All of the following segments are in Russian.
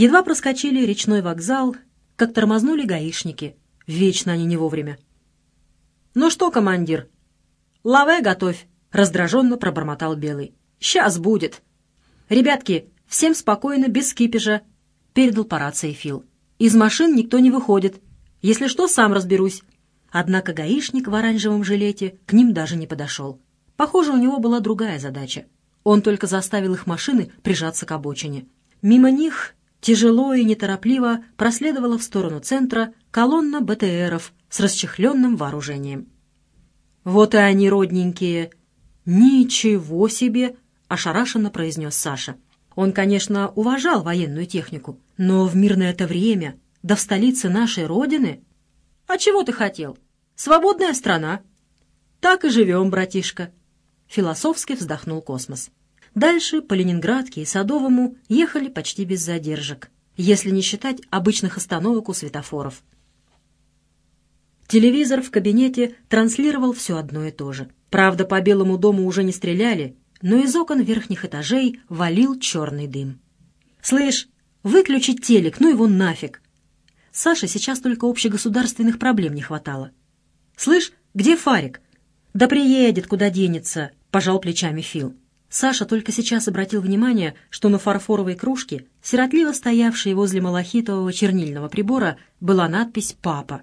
Едва проскочили речной вокзал, как тормознули гаишники. Вечно они не вовремя. «Ну что, командир?» «Лаве готовь!» — раздраженно пробормотал Белый. «Сейчас будет!» «Ребятки, всем спокойно, без кипежа!» — передал по рации Фил. «Из машин никто не выходит. Если что, сам разберусь». Однако гаишник в оранжевом жилете к ним даже не подошел. Похоже, у него была другая задача. Он только заставил их машины прижаться к обочине. Мимо них тяжело и неторопливо проследовала в сторону центра колонна БТРов с расчехленным вооружением. «Вот и они, родненькие!» «Ничего себе!» — ошарашенно произнес Саша. Он, конечно, уважал военную технику, но в мирное это время, да в столице нашей Родины... «А чего ты хотел? Свободная страна!» «Так и живем, братишка!» Философски вздохнул космос. Дальше по Ленинградке и Садовому ехали почти без задержек, если не считать обычных остановок у светофоров. Телевизор в кабинете транслировал все одно и то же. Правда, по Белому дому уже не стреляли, но из окон верхних этажей валил черный дым. «Слышь, выключить телек, ну его нафиг!» Саше сейчас только общегосударственных проблем не хватало. «Слышь, где Фарик?» «Да приедет, куда денется», — пожал плечами Фил. Саша только сейчас обратил внимание, что на фарфоровой кружке, сиротливо стоявшей возле малахитового чернильного прибора, была надпись «Папа».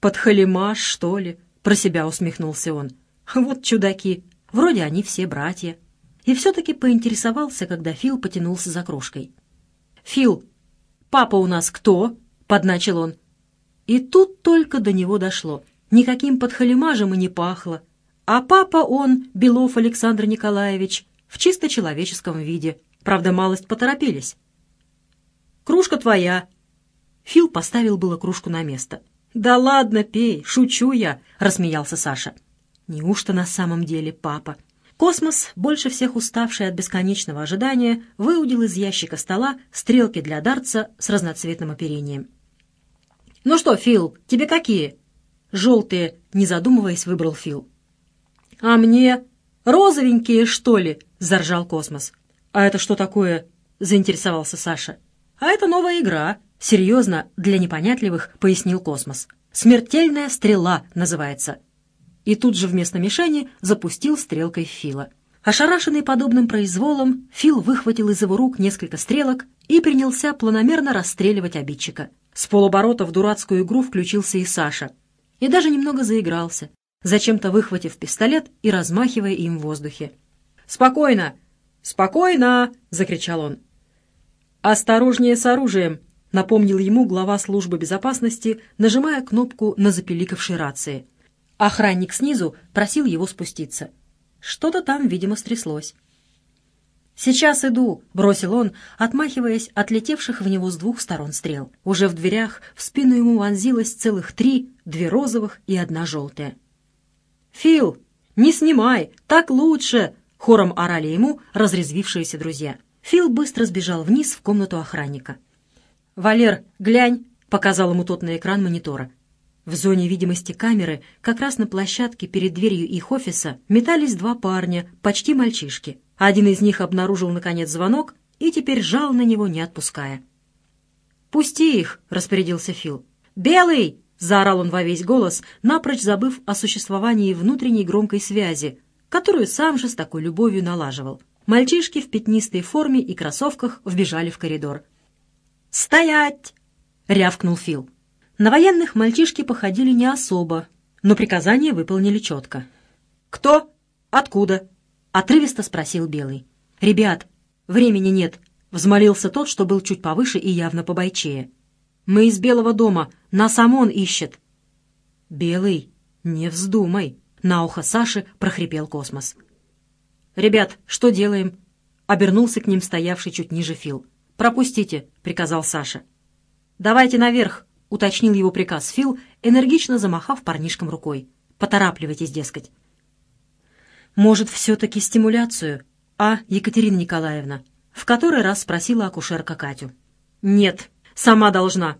«Подхалимаш, что ли?» — про себя усмехнулся он. «Вот чудаки! Вроде они все братья». И все-таки поинтересовался, когда Фил потянулся за кружкой. «Фил, папа у нас кто?» — подначил он. И тут только до него дошло. Никаким подхалимажем и не пахло. А папа он, Белов Александр Николаевич, в чисто человеческом виде. Правда, малость поторопились. «Кружка твоя!» Фил поставил было кружку на место. «Да ладно, пей, шучу я», — рассмеялся Саша. «Неужто на самом деле папа?» Космос, больше всех уставший от бесконечного ожидания, выудил из ящика стола стрелки для дарца с разноцветным оперением. «Ну что, Фил, тебе какие?» «Желтые», — не задумываясь, выбрал Фил. «А мне? Розовенькие, что ли?» — заржал Космос. «А это что такое?» — заинтересовался Саша. «А это новая игра», — серьезно, для непонятливых, пояснил Космос. «Смертельная стрела» называется. И тут же вместо мишени запустил стрелкой Фила. Ошарашенный подобным произволом, Фил выхватил из его рук несколько стрелок и принялся планомерно расстреливать обидчика. С полуборота в дурацкую игру включился и Саша. И даже немного заигрался, зачем-то выхватив пистолет и размахивая им в воздухе. «Спокойно! Спокойно!» — закричал он. «Осторожнее с оружием!» — напомнил ему глава службы безопасности, нажимая кнопку на запеликавшей рации. Охранник снизу просил его спуститься. Что-то там, видимо, стряслось. «Сейчас иду», — бросил он, отмахиваясь от летевших в него с двух сторон стрел. Уже в дверях в спину ему вонзилось целых три, две розовых и одна желтая. «Фил, не снимай, так лучше!» — хором орали ему разрезвившиеся друзья. Фил быстро сбежал вниз в комнату охранника. «Валер, глянь!» — показал ему тот на экран монитора. В зоне видимости камеры, как раз на площадке перед дверью их офиса, метались два парня, почти мальчишки. Один из них обнаружил, наконец, звонок и теперь жал на него, не отпуская. «Пусти их!» — распорядился Фил. «Белый!» — заорал он во весь голос, напрочь забыв о существовании внутренней громкой связи, которую сам же с такой любовью налаживал. Мальчишки в пятнистой форме и кроссовках вбежали в коридор. «Стоять!» — рявкнул Фил. На военных мальчишки походили не особо, но приказания выполнили четко. «Кто? Откуда?» — отрывисто спросил Белый. «Ребят, времени нет», — взмолился тот, что был чуть повыше и явно побойчее. Мы из Белого дома. Нас ОМОН ищет». «Белый, не вздумай», — на ухо Саши прохрипел космос. «Ребят, что делаем?» — обернулся к ним стоявший чуть ниже Фил. «Пропустите», — приказал Саша. «Давайте наверх», — уточнил его приказ Фил, энергично замахав парнишкам рукой. «Поторапливайтесь, дескать». «Может, все-таки стимуляцию?» «А, Екатерина Николаевна?» — в который раз спросила акушерка Катю. «Нет», Сама должна».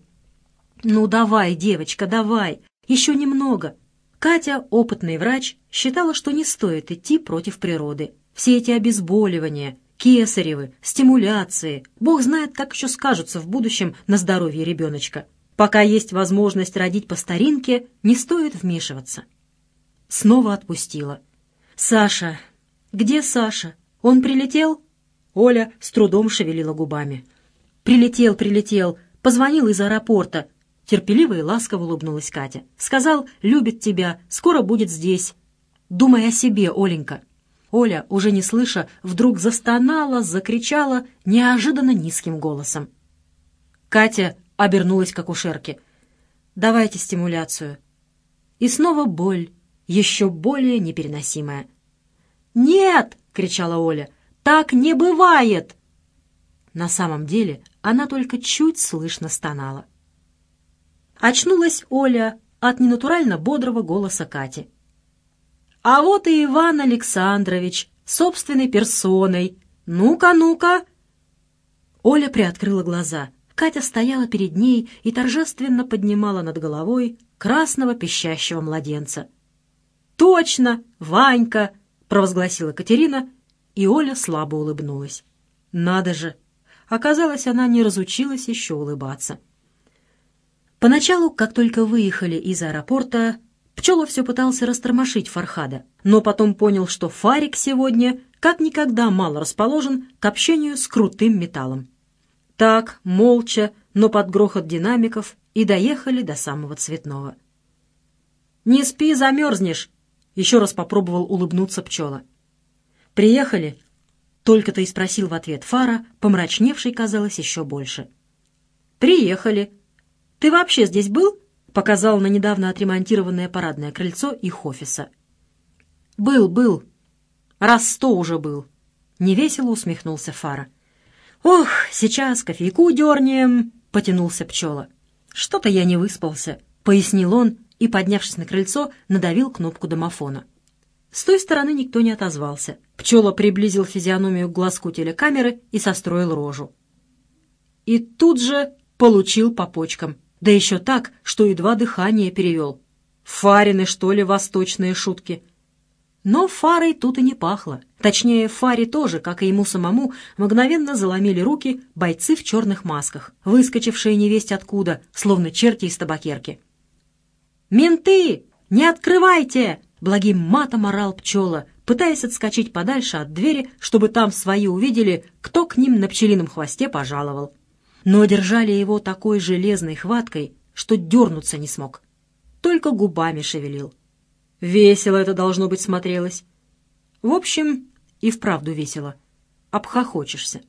«Ну давай, девочка, давай. Еще немного». Катя, опытный врач, считала, что не стоит идти против природы. Все эти обезболивания кесаревы, стимуляции. Бог знает, как еще скажутся в будущем на здоровье ребеночка. Пока есть возможность родить по старинке, не стоит вмешиваться. Снова отпустила. «Саша! Где Саша? Он прилетел?» Оля с трудом шевелила губами. «Прилетел, прилетел. Позвонил из аэропорта». Терпеливо и ласково улыбнулась Катя. «Сказал, любит тебя, скоро будет здесь. Думай о себе, Оленька». Оля, уже не слыша, вдруг застонала, закричала неожиданно низким голосом. Катя обернулась к акушерке. «Давайте стимуляцию». И снова боль, еще более непереносимая. «Нет!» — кричала Оля. «Так не бывает!» На самом деле она только чуть слышно стонала. Очнулась Оля от ненатурально бодрого голоса Кати. А вот и Иван Александрович, собственной персоной. Ну-ка, ну-ка!» Оля приоткрыла глаза. Катя стояла перед ней и торжественно поднимала над головой красного пищащего младенца. «Точно, Ванька!» — провозгласила Катерина, и Оля слабо улыбнулась. «Надо же!» Оказалось, она не разучилась еще улыбаться. Поначалу, как только выехали из аэропорта, Пчела все пытался растормошить Фархада, но потом понял, что Фарик сегодня как никогда мало расположен к общению с крутым металлом. Так, молча, но под грохот динамиков, и доехали до самого Цветного. «Не спи, замерзнешь!» — еще раз попробовал улыбнуться пчела. «Приехали?» — только-то и спросил в ответ Фара, помрачневший, казалось, еще больше. «Приехали. Ты вообще здесь был?» показал на недавно отремонтированное парадное крыльцо их офиса. «Был, был. Раз сто уже был». Невесело усмехнулся Фара. «Ох, сейчас кофейку дернем», — потянулся пчела. «Что-то я не выспался», — пояснил он и, поднявшись на крыльцо, надавил кнопку домофона. С той стороны никто не отозвался. Пчела приблизил физиономию к глазку телекамеры и состроил рожу. И тут же получил по почкам — да еще так, что едва дыхание перевел. Фарины, что ли, восточные шутки. Но фарой тут и не пахло. Точнее, фаре тоже, как и ему самому, мгновенно заломили руки бойцы в черных масках, выскочившие невесть откуда, словно черти из табакерки. «Менты! Не открывайте!» — благим матом орал пчела, пытаясь отскочить подальше от двери, чтобы там свои увидели, кто к ним на пчелином хвосте пожаловал но держали его такой железной хваткой, что дернуться не смог. Только губами шевелил. Весело это должно быть смотрелось. В общем, и вправду весело. Обхохочешься.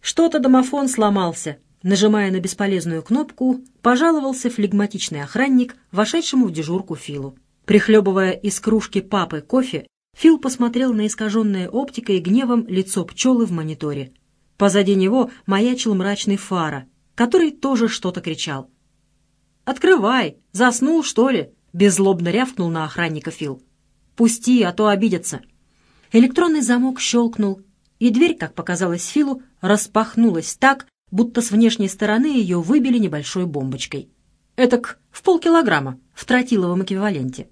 Что-то домофон сломался. Нажимая на бесполезную кнопку, пожаловался флегматичный охранник, вошедшему в дежурку Филу. Прихлебывая из кружки папы кофе, Фил посмотрел на искаженное оптикой и гневом лицо пчелы в мониторе. Позади него маячил мрачный фара, который тоже что-то кричал. «Открывай! Заснул, что ли?» — беззлобно рявкнул на охранника Фил. «Пусти, а то обидятся». Электронный замок щелкнул, и дверь, как показалось Филу, распахнулась так, будто с внешней стороны ее выбили небольшой бомбочкой. Этак в полкилограмма, в тротиловом эквиваленте.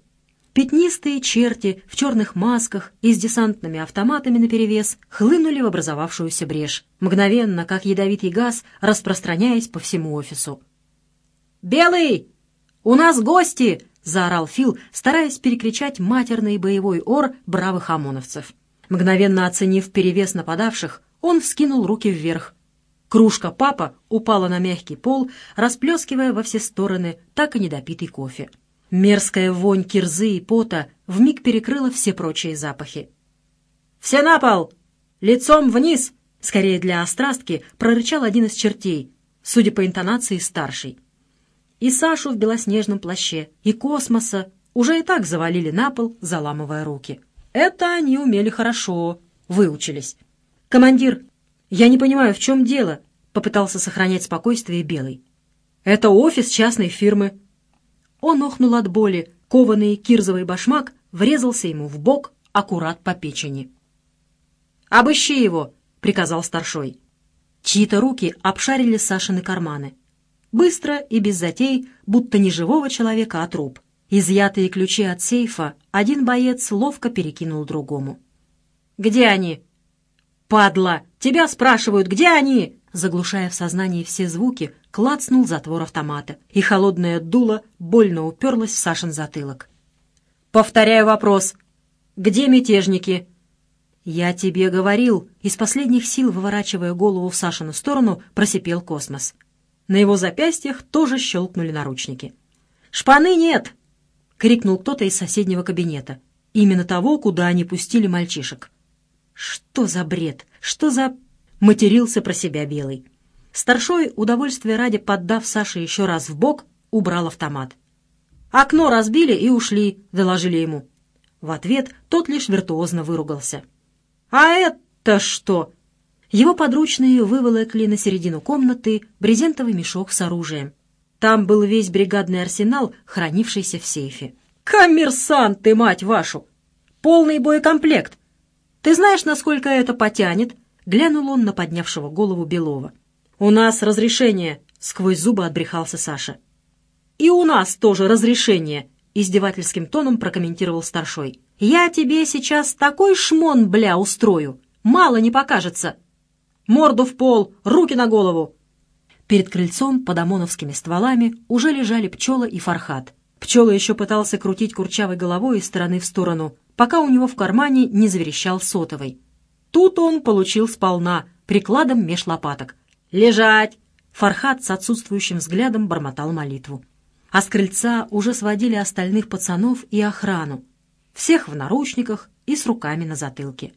Пятнистые черти в черных масках и с десантными автоматами наперевес хлынули в образовавшуюся брешь, мгновенно, как ядовитый газ, распространяясь по всему офису. «Белый! У нас гости!» — заорал Фил, стараясь перекричать матерный боевой ор бравых ОМОНовцев. Мгновенно оценив перевес нападавших, он вскинул руки вверх. Кружка папа упала на мягкий пол, расплескивая во все стороны так и недопитый кофе. Мерзкая вонь кирзы и пота вмиг перекрыла все прочие запахи. «Все на пол! Лицом вниз!» Скорее для острастки прорычал один из чертей, судя по интонации старший. И Сашу в белоснежном плаще, и космоса уже и так завалили на пол, заламывая руки. Это они умели хорошо, выучились. «Командир, я не понимаю, в чем дело?» — попытался сохранять спокойствие Белый. «Это офис частной фирмы. Он охнул от боли. Кованый кирзовый башмак врезался ему в бок аккурат по печени. «Обыщи его!» — приказал старшой. Чьи-то руки обшарили Сашины карманы. Быстро и без затей, будто не живого человека, а труп. Изъятые ключи от сейфа один боец ловко перекинул другому. «Где они?» «Падла! Тебя спрашивают, где они?» Заглушая в сознании все звуки, клацнул затвор автомата, и холодное дуло больно уперлось в Сашин затылок. «Повторяю вопрос. Где мятежники?» «Я тебе говорил», — из последних сил, выворачивая голову в Сашину сторону, просипел космос. На его запястьях тоже щелкнули наручники. «Шпаны нет!» — крикнул кто-то из соседнего кабинета. Именно того, куда они пустили мальчишек. «Что за бред? Что за...» — матерился про себя Белый. Старшой, удовольствие ради поддав Саше еще раз в бок, убрал автомат. «Окно разбили и ушли», — доложили ему. В ответ тот лишь виртуозно выругался. «А это что?» Его подручные выволокли на середину комнаты брезентовый мешок с оружием. Там был весь бригадный арсенал, хранившийся в сейфе. «Коммерсанты, мать вашу! Полный боекомплект! Ты знаешь, насколько это потянет?» Глянул он на поднявшего голову Белова. «У нас разрешение!» — сквозь зубы отбрехался Саша. «И у нас тоже разрешение!» — издевательским тоном прокомментировал старшой. «Я тебе сейчас такой шмон, бля, устрою! Мало не покажется! Морду в пол, руки на голову!» Перед крыльцом под ОМОНовскими стволами уже лежали Пчела и Фархат. Пчела еще пытался крутить курчавой головой из стороны в сторону, пока у него в кармане не заверещал сотовый. Тут он получил сполна, прикладом меж лопаток. «Лежать!» Фархат с отсутствующим взглядом бормотал молитву. А с крыльца уже сводили остальных пацанов и охрану. Всех в наручниках и с руками на затылке.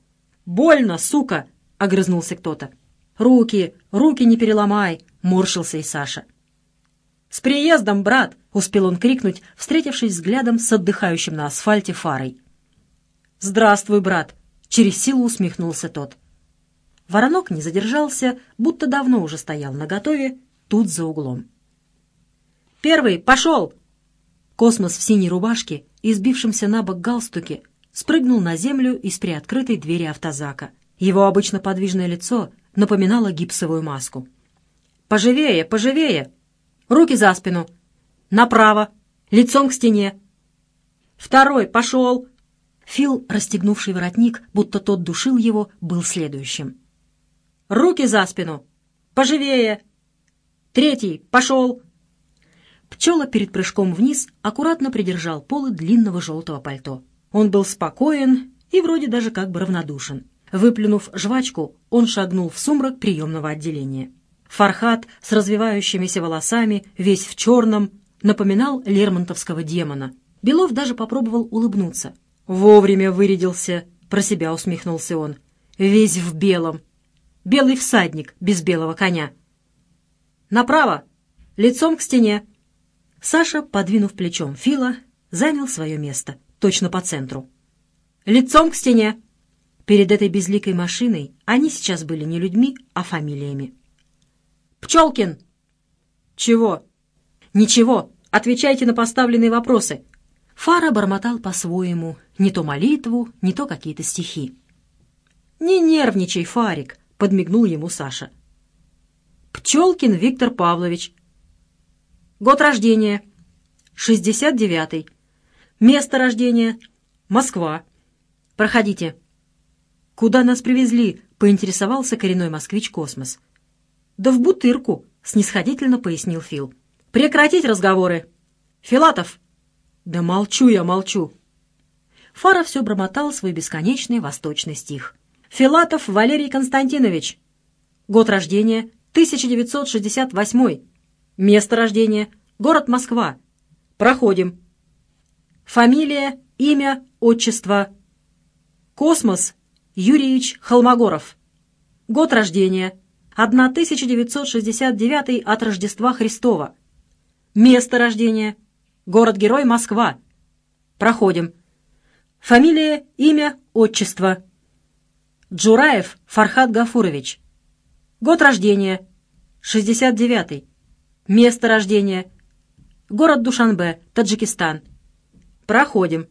«Больно, сука!» — огрызнулся кто-то. «Руки, руки не переломай!» — морщился и Саша. «С приездом, брат!» — успел он крикнуть, встретившись взглядом с отдыхающим на асфальте фарой. «Здравствуй, брат!» — через силу усмехнулся тот. Воронок не задержался, будто давно уже стоял наготове, тут за углом. «Первый, пошел!» Космос в синей рубашке и сбившемся на бок галстуке спрыгнул на землю из приоткрытой двери автозака. Его обычно подвижное лицо напоминало гипсовую маску. «Поживее, поживее! Руки за спину! Направо! Лицом к стене! Второй, пошел!» Фил, расстегнувший воротник, будто тот душил его, был следующим. «Руки за спину! Поживее! Третий, пошел!» Пчела перед прыжком вниз аккуратно придержал полы длинного желтого пальто. Он был спокоен и вроде даже как бы равнодушен. Выплюнув жвачку, он шагнул в сумрак приемного отделения. Фархат с развивающимися волосами, весь в черном, напоминал лермонтовского демона. Белов даже попробовал улыбнуться. «Вовремя вырядился», — про себя усмехнулся он. «Весь в белом. Белый всадник без белого коня». «Направо! Лицом к стене!» Саша, подвинув плечом Фила, занял свое место, точно по центру. «Лицом к стене!» Перед этой безликой машиной они сейчас были не людьми, а фамилиями. «Пчелкин!» «Чего?» «Ничего. Отвечайте на поставленные вопросы». Фара бормотал по-своему, не то молитву, не то какие-то стихи. «Не нервничай, Фарик», — подмигнул ему Саша. «Пчелкин Виктор Павлович». «Год рождения?» «Шестьдесят девятый». «Место рождения?» «Москва». «Проходите». «Куда нас привезли?» — поинтересовался коренной москвич «Космос». «Да в бутырку», — снисходительно пояснил Фил. «Прекратить разговоры!» «Филатов!» «Да молчу я, молчу!» Фара все бормотал свой бесконечный восточный стих. «Филатов Валерий Константинович. Год рождения — 1968. Место рождения — город Москва. Проходим. Фамилия, имя, отчество. Космос Юрьевич Холмогоров. Год рождения 1969 от Рождества Христова. Место рождения. Город-герой Москва. Проходим. Фамилия, имя, отчество. Джураев Фархат Гафурович. Год рождения. 69. Место рождения. Город Душанбе, Таджикистан. Проходим.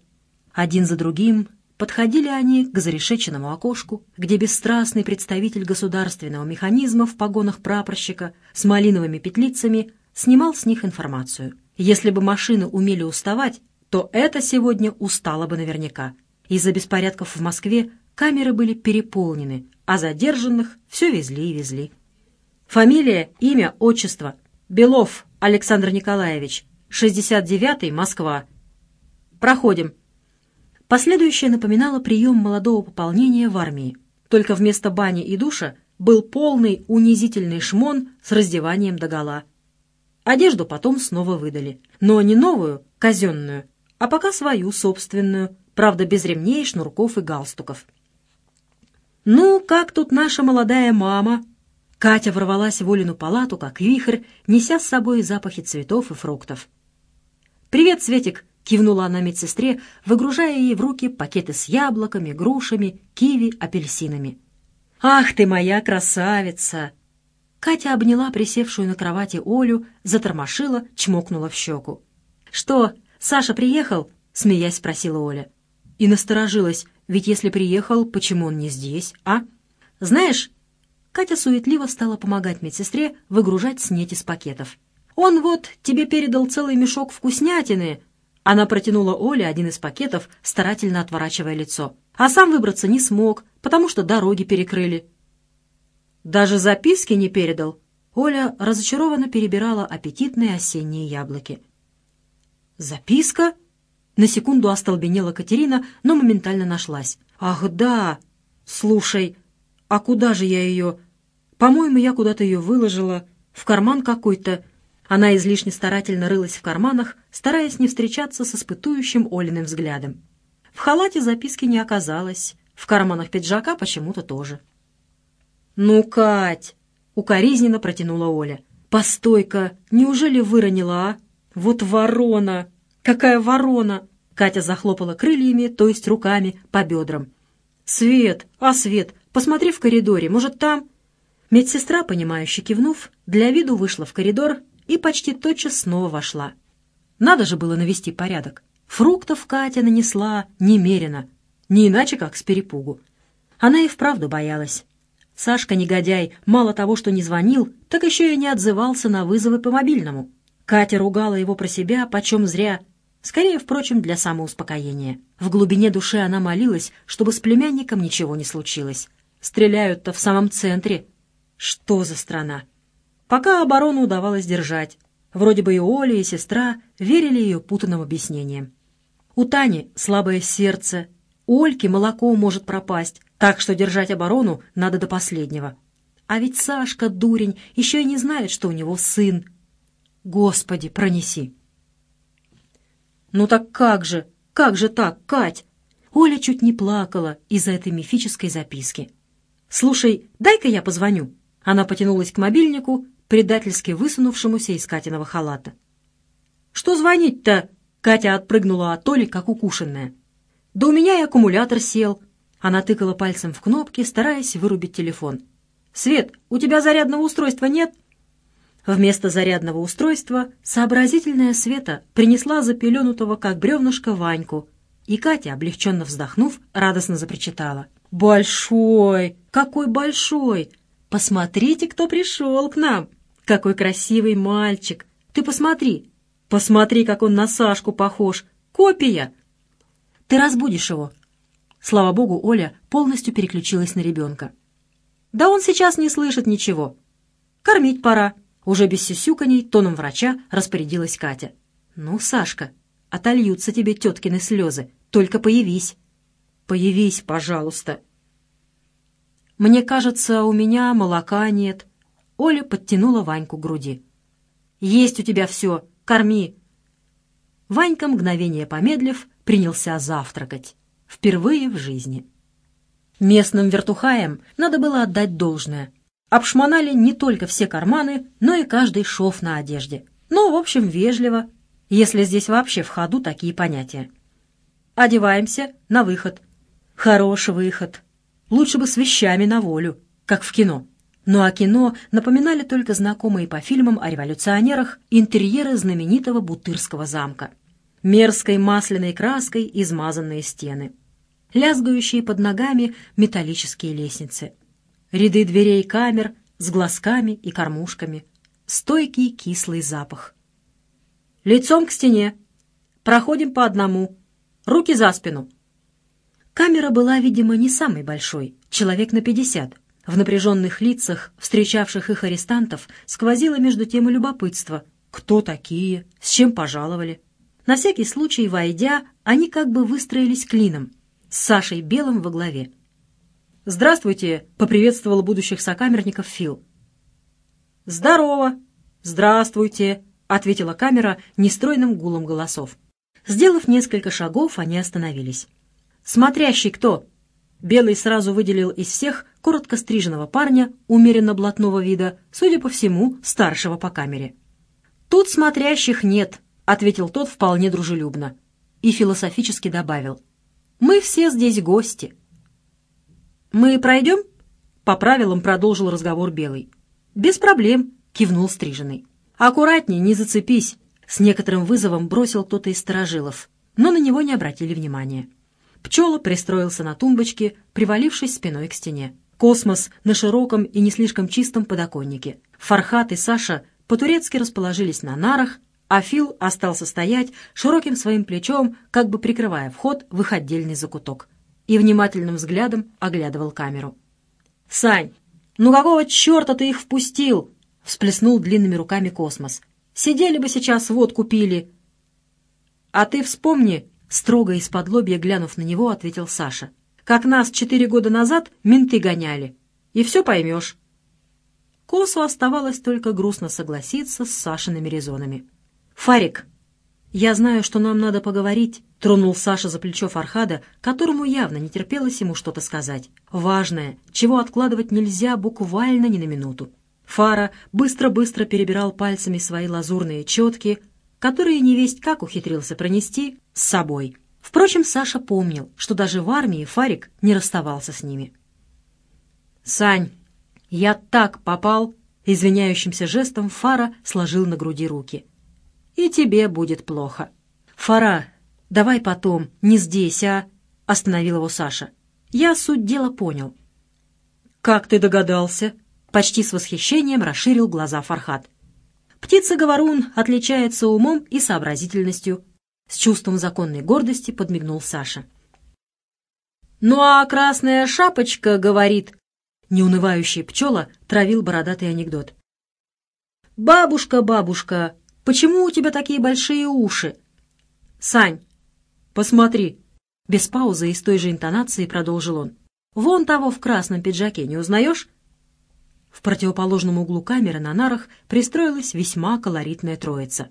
Один за другим Подходили они к зарешеченному окошку, где бесстрастный представитель государственного механизма в погонах прапорщика с малиновыми петлицами снимал с них информацию. Если бы машины умели уставать, то это сегодня устало бы наверняка. Из-за беспорядков в Москве камеры были переполнены, а задержанных все везли и везли. Фамилия, имя, отчество. Белов Александр Николаевич, 69-й, Москва. Проходим. Последующее напоминало прием молодого пополнения в армии. Только вместо бани и душа был полный унизительный шмон с раздеванием догола. Одежду потом снова выдали. Но не новую, казенную, а пока свою собственную, правда, без ремней, шнурков и галстуков. «Ну, как тут наша молодая мама?» Катя ворвалась в Олину палату, как вихрь, неся с собой запахи цветов и фруктов. «Привет, Светик!» — кивнула она медсестре, выгружая ей в руки пакеты с яблоками, грушами, киви, апельсинами. «Ах ты моя красавица!» Катя обняла присевшую на кровати Олю, затормошила, чмокнула в щеку. «Что, Саша приехал?» — смеясь спросила Оля. И насторожилась, ведь если приехал, почему он не здесь, а? «Знаешь, Катя суетливо стала помогать медсестре выгружать снеть из пакетов. «Он вот тебе передал целый мешок вкуснятины!» Она протянула Оле один из пакетов, старательно отворачивая лицо. А сам выбраться не смог, потому что дороги перекрыли. «Даже записки не передал?» Оля разочарованно перебирала аппетитные осенние яблоки. «Записка?» На секунду остолбенела Катерина, но моментально нашлась. «Ах, да! Слушай, а куда же я ее? По-моему, я куда-то ее выложила. В карман какой-то. Она излишне старательно рылась в карманах, стараясь не встречаться с испытующим Олиным взглядом. В халате записки не оказалось. В карманах пиджака почему-то тоже. «Ну, Кать!» — укоризненно протянула Оля. «Постой-ка! Неужели выронила, а? Вот ворона! Какая ворона!» Катя захлопала крыльями, то есть руками, по бедрам. «Свет! А, Свет! Посмотри в коридоре, может, там...» Медсестра, понимающе кивнув, для виду вышла в коридор и почти тотчас снова вошла. Надо же было навести порядок. Фруктов Катя нанесла немерено, не иначе, как с перепугу. Она и вправду боялась. Сашка, негодяй, мало того, что не звонил, так еще и не отзывался на вызовы по мобильному. Катя ругала его про себя, почем зря, скорее, впрочем, для самоуспокоения. В глубине души она молилась, чтобы с племянником ничего не случилось. Стреляют-то в самом центре. Что за страна? Пока оборону удавалось держать. Вроде бы и Оля, и сестра верили ее путанным объяснениям. У Тани слабое сердце, у Ольки молоко может пропасть, так что держать оборону надо до последнего. А ведь Сашка, дурень, еще и не знает, что у него сын. Господи, пронеси! Ну так как же, как же так, Кать? Оля чуть не плакала из-за этой мифической записки. «Слушай, дай-ка я позвоню». Она потянулась к мобильнику, предательски высунувшемуся из Катиного халата. «Что звонить-то?» Катя отпрыгнула от Оли, как укушенная. «Да у меня и аккумулятор сел». Она тыкала пальцем в кнопки, стараясь вырубить телефон. «Свет, у тебя зарядного устройства нет?» Вместо зарядного устройства сообразительная Света принесла запеленутого, как бревнышко, Ваньку, и Катя, облегченно вздохнув, радостно запричитала. «Большой! Какой большой! Посмотрите, кто пришел к нам! Какой красивый мальчик! Ты посмотри! Посмотри, как он на Сашку похож! Копия!» «Ты разбудишь его!» Слава богу, Оля полностью переключилась на ребенка. «Да он сейчас не слышит ничего. Кормить пора!» Уже без сюсюканий тоном врача распорядилась Катя. «Ну, Сашка, отольются тебе теткины слезы, только появись!» Появись, пожалуйста. Мне кажется, у меня молока нет. Оля подтянула Ваньку к груди. Есть у тебя все, корми. Ванька, мгновение помедлив, принялся завтракать. Впервые в жизни. Местным вертухаям надо было отдать должное. Обшмонали не только все карманы, но и каждый шов на одежде. Ну, в общем, вежливо, если здесь вообще в ходу такие понятия. Одеваемся на выход. Хороший выход. Лучше бы с вещами на волю, как в кино. Ну а кино напоминали только знакомые по фильмам о революционерах интерьеры знаменитого Бутырского замка. Мерзкой масляной краской измазанные стены. Лязгающие под ногами металлические лестницы. Ряды дверей камер с глазками и кормушками. Стойкий кислый запах. Лицом к стене. Проходим по одному. Руки за спину. Камера была, видимо, не самой большой, человек на пятьдесят, В напряженных лицах, встречавших их арестантов, сквозило между тем и любопытство. Кто такие? С чем пожаловали? На всякий случай, войдя, они как бы выстроились клином, с Сашей Белым во главе. «Здравствуйте!» — поприветствовал будущих сокамерников Фил. «Здорово! Здравствуйте!» — ответила камера нестройным гулом голосов. Сделав несколько шагов, они остановились. «Смотрящий кто?» Белый сразу выделил из всех коротко стриженного парня, умеренно блатного вида, судя по всему, старшего по камере. «Тут смотрящих нет», — ответил тот вполне дружелюбно. И философически добавил. «Мы все здесь гости». «Мы пройдем?» — по правилам продолжил разговор Белый. «Без проблем», — кивнул Стриженный. «Аккуратней, не зацепись», — с некоторым вызовом бросил кто-то из сторожилов, но на него не обратили внимания. Пчела пристроился на тумбочке, привалившись спиной к стене. Космос на широком и не слишком чистом подоконнике. Фархат и Саша по-турецки расположились на нарах, а Фил остался стоять широким своим плечом, как бы прикрывая вход в их отдельный закуток и внимательным взглядом оглядывал камеру. «Сань, ну какого черта ты их впустил?» — всплеснул длинными руками космос. «Сидели бы сейчас, водку пили». «А ты вспомни», — строго из-под лобья глянув на него, ответил Саша, «как нас четыре года назад менты гоняли, и все поймешь». Косу оставалось только грустно согласиться с Сашиными резонами. «Фарик, я знаю, что нам надо поговорить», Тронул Саша за плечо Фархада, которому явно не терпелось ему что-то сказать. Важное, чего откладывать нельзя буквально ни на минуту. Фара быстро-быстро перебирал пальцами свои лазурные четки, которые невесть как ухитрился пронести с собой. Впрочем, Саша помнил, что даже в армии Фарик не расставался с ними. «Сань, я так попал!» Извиняющимся жестом Фара сложил на груди руки. «И тебе будет плохо. Фара, «Давай потом, не здесь, а...» — остановил его Саша. «Я суть дела понял». «Как ты догадался?» — почти с восхищением расширил глаза Фархат. «Птица-говорун отличается умом и сообразительностью», — с чувством законной гордости подмигнул Саша. «Ну а красная шапочка говорит...» Неунывающий пчела травил бородатый анекдот. «Бабушка, бабушка, почему у тебя такие большие уши?» «Сань, «Посмотри!» Без паузы и с той же интонацией продолжил он. «Вон того в красном пиджаке не узнаешь?» В противоположном углу камеры на нарах пристроилась весьма колоритная троица.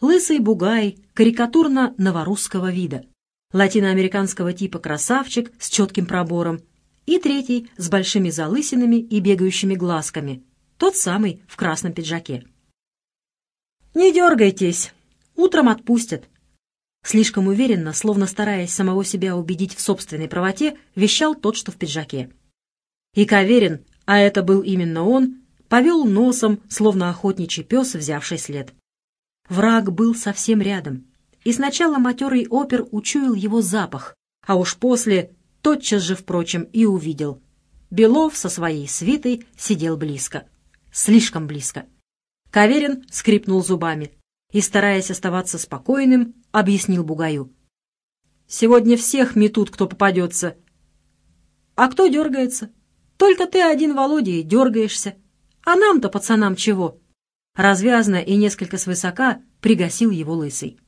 Лысый бугай, карикатурно новорусского вида, латиноамериканского типа красавчик с четким пробором и третий с большими залысинами и бегающими глазками, тот самый в красном пиджаке. «Не дергайтесь, утром отпустят», Слишком уверенно, словно стараясь самого себя убедить в собственной правоте, вещал тот, что в пиджаке. И Каверин, а это был именно он, повел носом, словно охотничий пес, взявший след. Враг был совсем рядом, и сначала матерый опер учуял его запах, а уж после, тотчас же, впрочем, и увидел. Белов со своей свитой сидел близко. Слишком близко. Каверин скрипнул зубами и, стараясь оставаться спокойным, объяснил Бугаю. «Сегодня всех метут, кто попадется. А кто дергается? Только ты один, Володя, и дергаешься. А нам-то, пацанам, чего?» Развязно и несколько свысока пригасил его лысый.